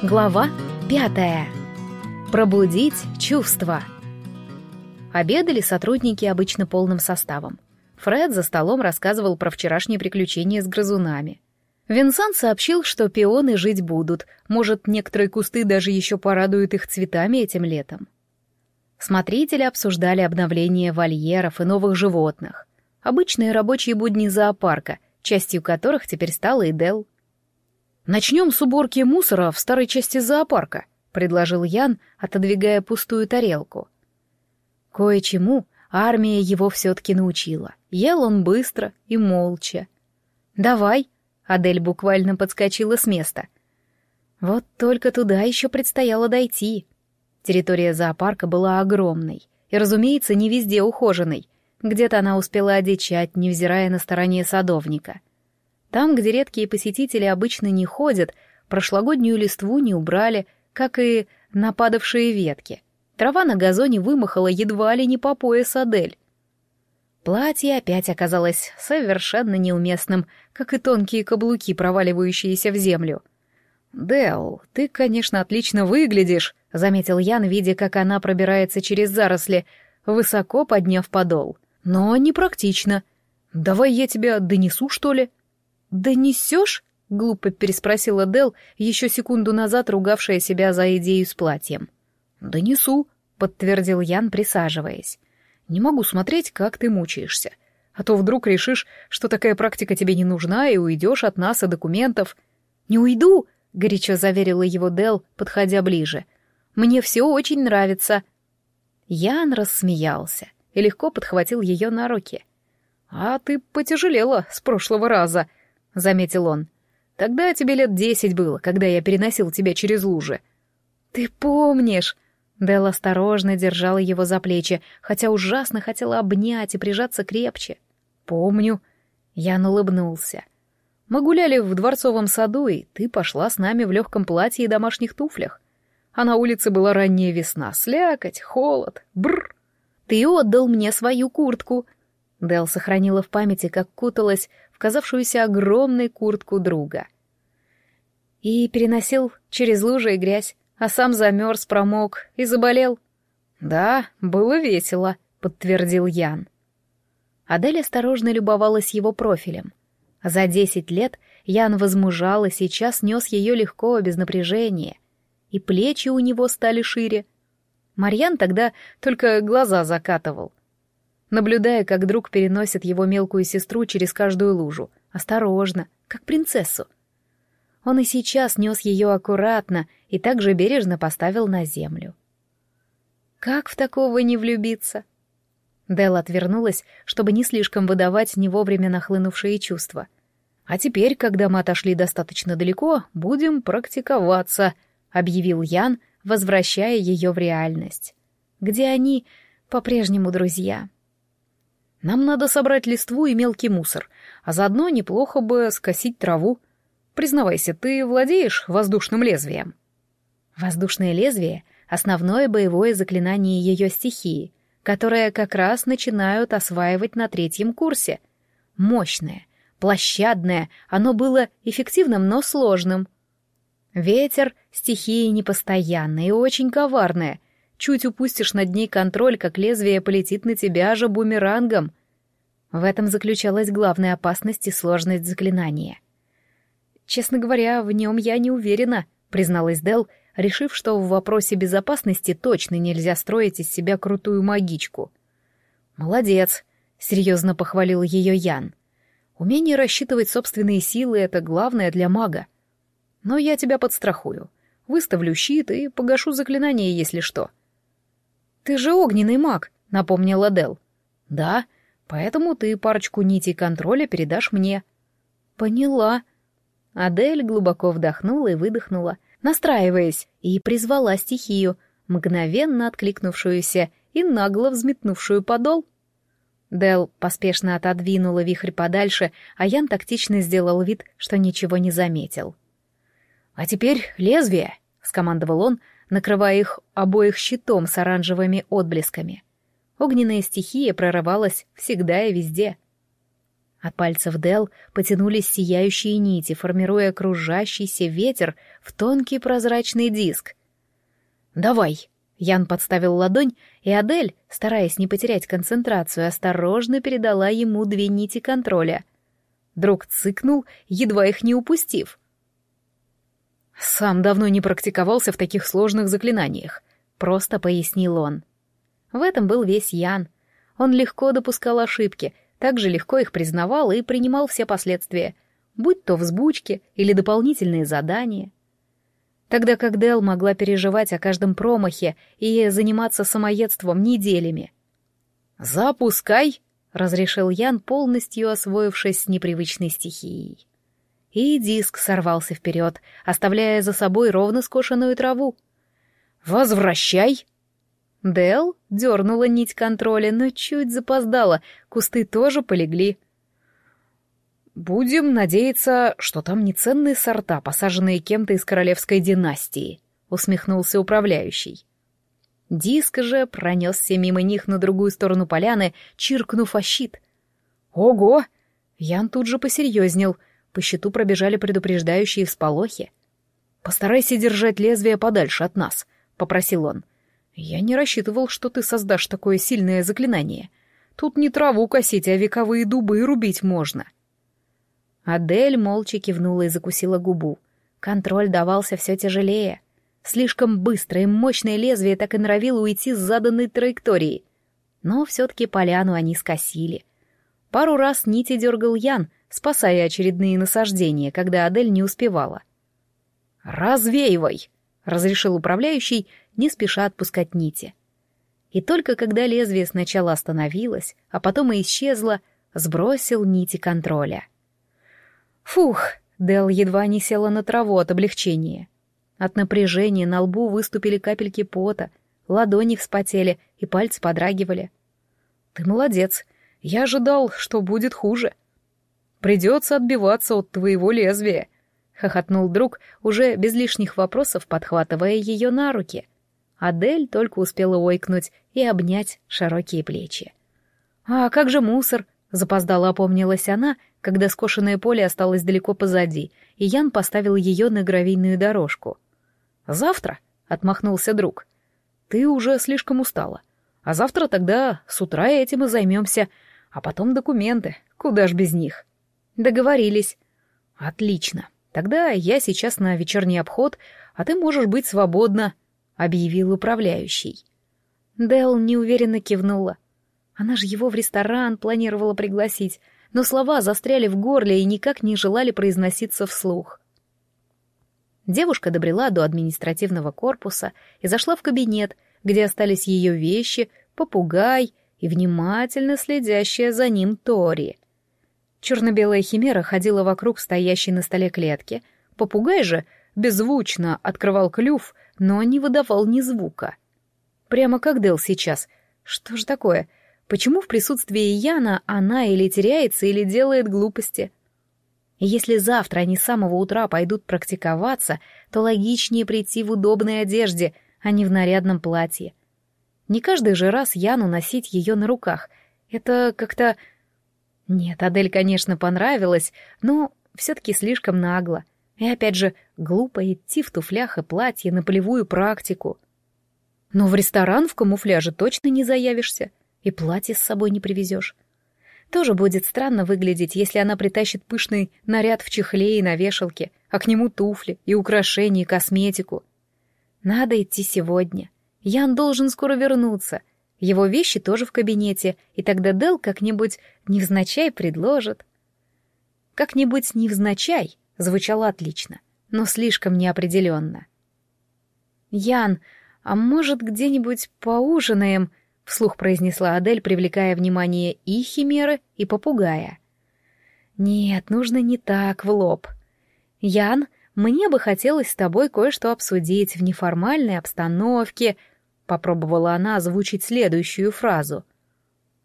Глава пятая. Пробудить чувства. Обедали сотрудники обычно полным составом. Фред за столом рассказывал про вчерашние приключения с грызунами. Винсан сообщил, что пионы жить будут, может, некоторые кусты даже еще порадуют их цветами этим летом. Смотрители обсуждали обновление вольеров и новых животных. Обычные рабочие будни зоопарка, частью которых теперь стала и Дел. «Начнем с уборки мусора в старой части зоопарка», — предложил Ян, отодвигая пустую тарелку. Кое-чему армия его все-таки научила. Ел он быстро и молча. «Давай», — Адель буквально подскочила с места. Вот только туда еще предстояло дойти. Территория зоопарка была огромной и, разумеется, не везде ухоженной. Где-то она успела одичать, невзирая на стороне садовника. Там, где редкие посетители обычно не ходят, прошлогоднюю листву не убрали, как и нападавшие ветки. Трава на газоне вымахала едва ли не по пояс Адель. Платье опять оказалось совершенно неуместным, как и тонкие каблуки, проваливающиеся в землю. «Дэл, ты, конечно, отлично выглядишь», — заметил Ян, видя, как она пробирается через заросли, высоко подняв подол. «Но непрактично. Давай я тебя донесу, что ли?» «Донесешь?» — глупо переспросила Дел, еще секунду назад ругавшая себя за идею с платьем. «Донесу», — подтвердил Ян, присаживаясь. «Не могу смотреть, как ты мучаешься. А то вдруг решишь, что такая практика тебе не нужна, и уйдешь от нас и документов». «Не уйду!» — горячо заверила его Дел, подходя ближе. Мне все очень нравится». Ян рассмеялся и легко подхватил ее на руки. «А ты потяжелела с прошлого раза», — заметил он. «Тогда тебе лет десять было, когда я переносил тебя через лужи». «Ты помнишь?» Дел осторожно держала его за плечи, хотя ужасно хотела обнять и прижаться крепче. «Помню». Ян улыбнулся. «Мы гуляли в дворцовом саду, и ты пошла с нами в легком платье и домашних туфлях а на улице была ранняя весна, слякоть, холод, бррр. Ты отдал мне свою куртку. Дел сохранила в памяти, как куталась казавшуюся огромной куртку друга. И переносил через лужи и грязь, а сам замерз, промок и заболел. «Да, было весело», — подтвердил Ян. Адель осторожно любовалась его профилем. За десять лет Ян возмужал и сейчас нес ее легко, без напряжения — и плечи у него стали шире. Марьян тогда только глаза закатывал, наблюдая, как друг переносит его мелкую сестру через каждую лужу, осторожно, как принцессу. Он и сейчас нес ее аккуратно и также бережно поставил на землю. Как в такого не влюбиться? Дел отвернулась, чтобы не слишком выдавать не вовремя нахлынувшие чувства. А теперь, когда мы отошли достаточно далеко, будем практиковаться —— объявил Ян, возвращая ее в реальность. «Где они по-прежнему друзья?» «Нам надо собрать листву и мелкий мусор, а заодно неплохо бы скосить траву. Признавайся, ты владеешь воздушным лезвием?» Воздушное лезвие — основное боевое заклинание ее стихии, которое как раз начинают осваивать на третьем курсе. Мощное, площадное, оно было эффективным, но сложным — Ветер — стихия непостоянная и очень коварная. Чуть упустишь над ней контроль, как лезвие полетит на тебя же бумерангом. В этом заключалась главная опасность и сложность заклинания. «Честно говоря, в нем я не уверена», — призналась Дел, решив, что в вопросе безопасности точно нельзя строить из себя крутую магичку. «Молодец», — серьезно похвалил ее Ян. «Умение рассчитывать собственные силы — это главное для мага. Но я тебя подстрахую. Выставлю щит и погашу заклинание, если что». «Ты же огненный маг», — напомнила Дел. «Да, поэтому ты парочку нитей контроля передашь мне». «Поняла». Адель глубоко вдохнула и выдохнула, настраиваясь, и призвала стихию, мгновенно откликнувшуюся и нагло взметнувшую подол. Дел поспешно отодвинула вихрь подальше, а Ян тактично сделал вид, что ничего не заметил. «А теперь лезвие!» — скомандовал он, накрывая их обоих щитом с оранжевыми отблесками. Огненная стихия прорывалась всегда и везде. От пальцев Дел потянулись сияющие нити, формируя кружащийся ветер в тонкий прозрачный диск. «Давай!» Ян подставил ладонь, и Адель, стараясь не потерять концентрацию, осторожно передала ему две нити контроля. Друг цыкнул, едва их не упустив. «Сам давно не практиковался в таких сложных заклинаниях», — просто пояснил он. В этом был весь Ян. Он легко допускал ошибки, также легко их признавал и принимал все последствия, будь то взбучки или дополнительные задания. Тогда как Дел могла переживать о каждом промахе и заниматься самоедством неделями. «Запускай!» — разрешил Ян, полностью освоившись с непривычной стихией. И диск сорвался вперед, оставляя за собой ровно скошенную траву. «Возвращай!» Дел дернула нить контроля, но чуть запоздала, кусты тоже полегли. «Будем надеяться, что там не ценные сорта, посаженные кем-то из королевской династии», — усмехнулся управляющий. Диск же пронесся мимо них на другую сторону поляны, чиркнув о щит. «Ого!» Ян тут же посерьезнел, по щиту пробежали предупреждающие всполохи. «Постарайся держать лезвие подальше от нас», — попросил он. «Я не рассчитывал, что ты создашь такое сильное заклинание. Тут не траву косить, а вековые дубы рубить можно». Адель молча кивнула и закусила губу. Контроль давался все тяжелее. Слишком быстро и мощное лезвие так и норовило уйти с заданной траектории. Но все-таки поляну они скосили. Пару раз нити дергал Ян, спасая очередные насаждения, когда Адель не успевала. «Развеивай!» — разрешил управляющий, не спеша отпускать нити. И только когда лезвие сначала остановилось, а потом и исчезло, сбросил нити контроля — Фух, Дел едва не села на траву от облегчения. От напряжения на лбу выступили капельки пота, ладони вспотели и пальцы подрагивали. «Ты молодец. Я ожидал, что будет хуже. Придется отбиваться от твоего лезвия», — хохотнул друг, уже без лишних вопросов подхватывая ее на руки. Адель только успела ойкнуть и обнять широкие плечи. «А как же мусор?» — запоздала опомнилась она когда скошенное поле осталось далеко позади, и Ян поставил ее на гравийную дорожку. «Завтра», — отмахнулся друг, — «ты уже слишком устала. А завтра тогда с утра этим и займемся, а потом документы, куда ж без них». «Договорились». «Отлично. Тогда я сейчас на вечерний обход, а ты можешь быть свободна», — объявил управляющий. Дэл неуверенно кивнула. Она же его в ресторан планировала пригласить, но слова застряли в горле и никак не желали произноситься вслух. Девушка добрела до административного корпуса и зашла в кабинет, где остались ее вещи, попугай и внимательно следящая за ним Тори. Черно-белая химера ходила вокруг стоящей на столе клетки, попугай же беззвучно открывал клюв, но не выдавал ни звука. Прямо как Дел сейчас. Что же такое? Почему в присутствии Яна она или теряется, или делает глупости? Если завтра они с самого утра пойдут практиковаться, то логичнее прийти в удобной одежде, а не в нарядном платье. Не каждый же раз Яну носить ее на руках. Это как-то... Нет, Адель, конечно, понравилась, но все-таки слишком нагло. И опять же, глупо идти в туфлях и платье на полевую практику. Но в ресторан в камуфляже точно не заявишься и платье с собой не привезешь. Тоже будет странно выглядеть, если она притащит пышный наряд в чехле и на вешалке, а к нему туфли и украшения и косметику. Надо идти сегодня. Ян должен скоро вернуться. Его вещи тоже в кабинете, и тогда Дел как-нибудь невзначай предложит. «Как-нибудь невзначай» звучало отлично, но слишком неопределенно. «Ян, а может, где-нибудь поужинаем?» вслух произнесла Адель, привлекая внимание и химеры, и попугая. «Нет, нужно не так, в лоб. Ян, мне бы хотелось с тобой кое-что обсудить в неформальной обстановке», — попробовала она озвучить следующую фразу.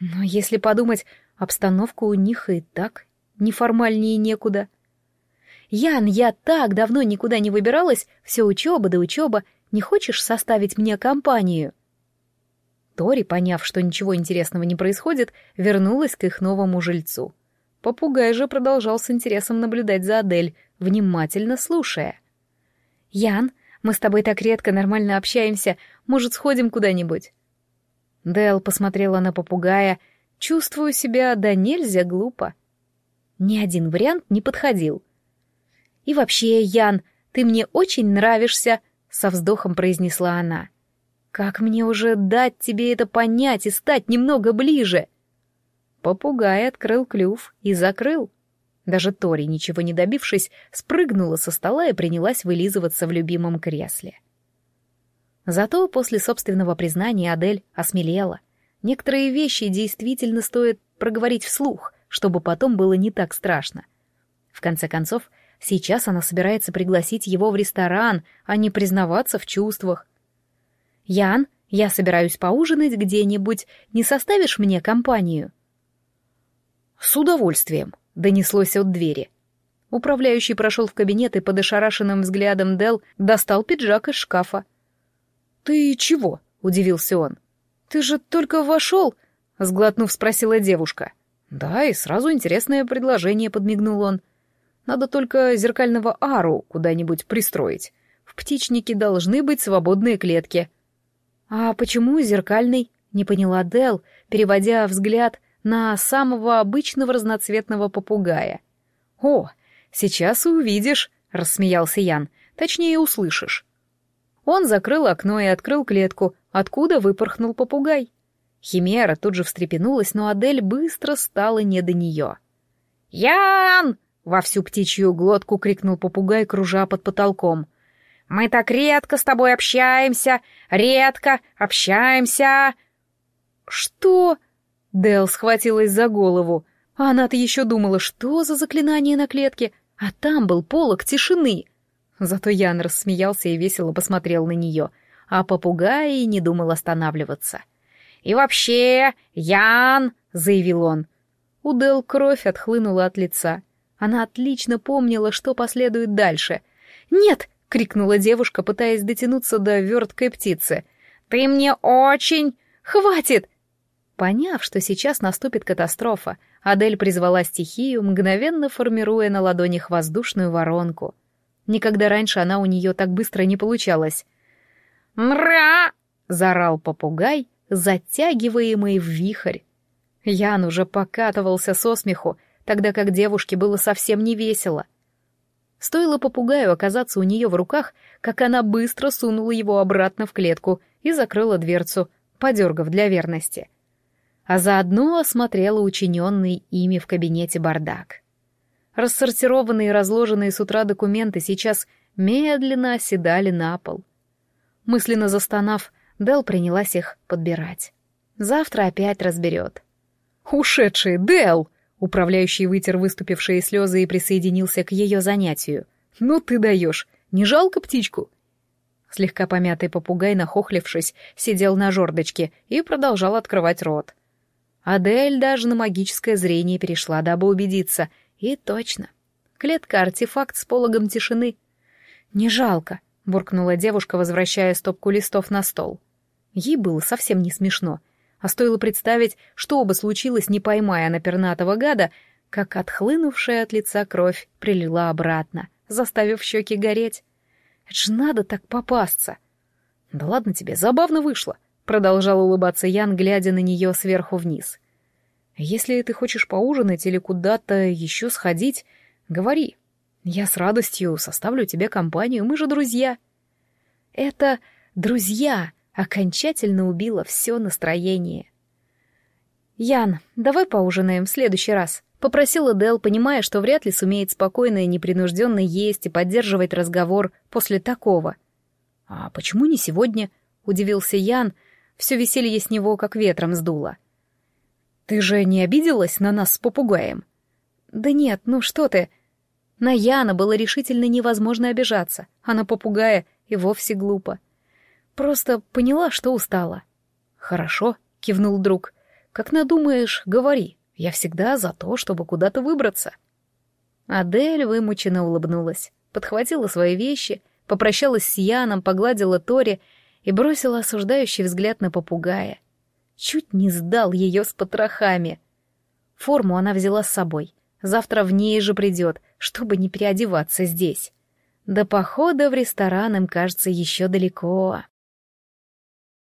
«Но если подумать, обстановка у них и так неформальнее некуда». «Ян, я так давно никуда не выбиралась, все учеба да учеба, не хочешь составить мне компанию?» Тори, поняв, что ничего интересного не происходит, вернулась к их новому жильцу. Попугай же продолжал с интересом наблюдать за Адель, внимательно слушая. «Ян, мы с тобой так редко нормально общаемся, может, сходим куда-нибудь?» Дэл посмотрела на попугая, чувствую себя да нельзя глупо. Ни один вариант не подходил. «И вообще, Ян, ты мне очень нравишься», — со вздохом произнесла она. «Как мне уже дать тебе это понять и стать немного ближе?» Попугай открыл клюв и закрыл. Даже Тори, ничего не добившись, спрыгнула со стола и принялась вылизываться в любимом кресле. Зато после собственного признания Адель осмелела. Некоторые вещи действительно стоит проговорить вслух, чтобы потом было не так страшно. В конце концов, сейчас она собирается пригласить его в ресторан, а не признаваться в чувствах. «Ян, я собираюсь поужинать где-нибудь, не составишь мне компанию?» «С удовольствием», — донеслось от двери. Управляющий прошел в кабинет и под ошарашенным взглядом Дел достал пиджак из шкафа. «Ты чего?» — удивился он. «Ты же только вошел?» — сглотнув, спросила девушка. «Да, и сразу интересное предложение», — подмигнул он. «Надо только зеркального ару куда-нибудь пристроить. В птичнике должны быть свободные клетки». «А почему зеркальный?» — не поняла Дел, переводя взгляд на самого обычного разноцветного попугая. «О, сейчас увидишь», — рассмеялся Ян, — «точнее услышишь». Он закрыл окно и открыл клетку, откуда выпорхнул попугай. Химера тут же встрепенулась, но Адель быстро стала не до нее. «Ян!» — во всю птичью глотку крикнул попугай, кружа под потолком. «Мы так редко с тобой общаемся, редко общаемся!» «Что?» Дел схватилась за голову. Она-то еще думала, что за заклинание на клетке, а там был полог тишины. Зато Ян рассмеялся и весело посмотрел на нее, а попугай не думал останавливаться. «И вообще, Ян!» — заявил он. У Дел кровь отхлынула от лица. Она отлично помнила, что последует дальше. «Нет!» — крикнула девушка, пытаясь дотянуться до верткой птицы. «Ты мне очень...» «Хватит!» Поняв, что сейчас наступит катастрофа, Адель призвала стихию, мгновенно формируя на ладонях воздушную воронку. Никогда раньше она у нее так быстро не получалась. «Мра!» — заорал попугай, затягиваемый в вихрь. Ян уже покатывался со смеху, тогда как девушке было совсем не весело. Стоило попугаю оказаться у нее в руках, как она быстро сунула его обратно в клетку и закрыла дверцу, подергав для верности а заодно осмотрела учиненный ими в кабинете бардак. Рассортированные и разложенные с утра документы сейчас медленно оседали на пол. Мысленно застонав, Дел принялась их подбирать. Завтра опять разберет. «Ушедший, Дел!» Управляющий вытер выступившие слезы и присоединился к ее занятию. «Ну ты даешь! Не жалко птичку?» Слегка помятый попугай, нахохлившись, сидел на жердочке и продолжал открывать рот. Адель даже на магическое зрение перешла, дабы убедиться. И точно. Клетка-артефакт с пологом тишины. «Не жалко», — буркнула девушка, возвращая стопку листов на стол. Ей было совсем не смешно. А стоило представить, что бы случилось, не поймая на пернатого гада, как отхлынувшая от лица кровь прилила обратно, заставив щеки гореть. Это ж надо так попасться. Да ладно тебе, забавно вышло. Продолжал улыбаться Ян, глядя на нее сверху вниз. «Если ты хочешь поужинать или куда-то еще сходить, говори. Я с радостью составлю тебе компанию, мы же друзья». Это «друзья» окончательно убило все настроение. «Ян, давай поужинаем в следующий раз», — попросила Дел, понимая, что вряд ли сумеет спокойно и непринужденно есть и поддерживать разговор после такого. «А почему не сегодня?» — удивился Ян, все веселье с него как ветром сдуло. «Ты же не обиделась на нас с попугаем?» «Да нет, ну что ты!» На Яна было решительно невозможно обижаться, а на попугая и вовсе глупо. Просто поняла, что устала. «Хорошо», — кивнул друг. «Как надумаешь, говори. Я всегда за то, чтобы куда-то выбраться». Адель вымученно улыбнулась, подхватила свои вещи, попрощалась с Яном, погладила Тори и бросила осуждающий взгляд на попугая. Чуть не сдал ее с потрохами. Форму она взяла с собой. Завтра в ней же придет, чтобы не переодеваться здесь. До похода в ресторан им кажется еще далеко.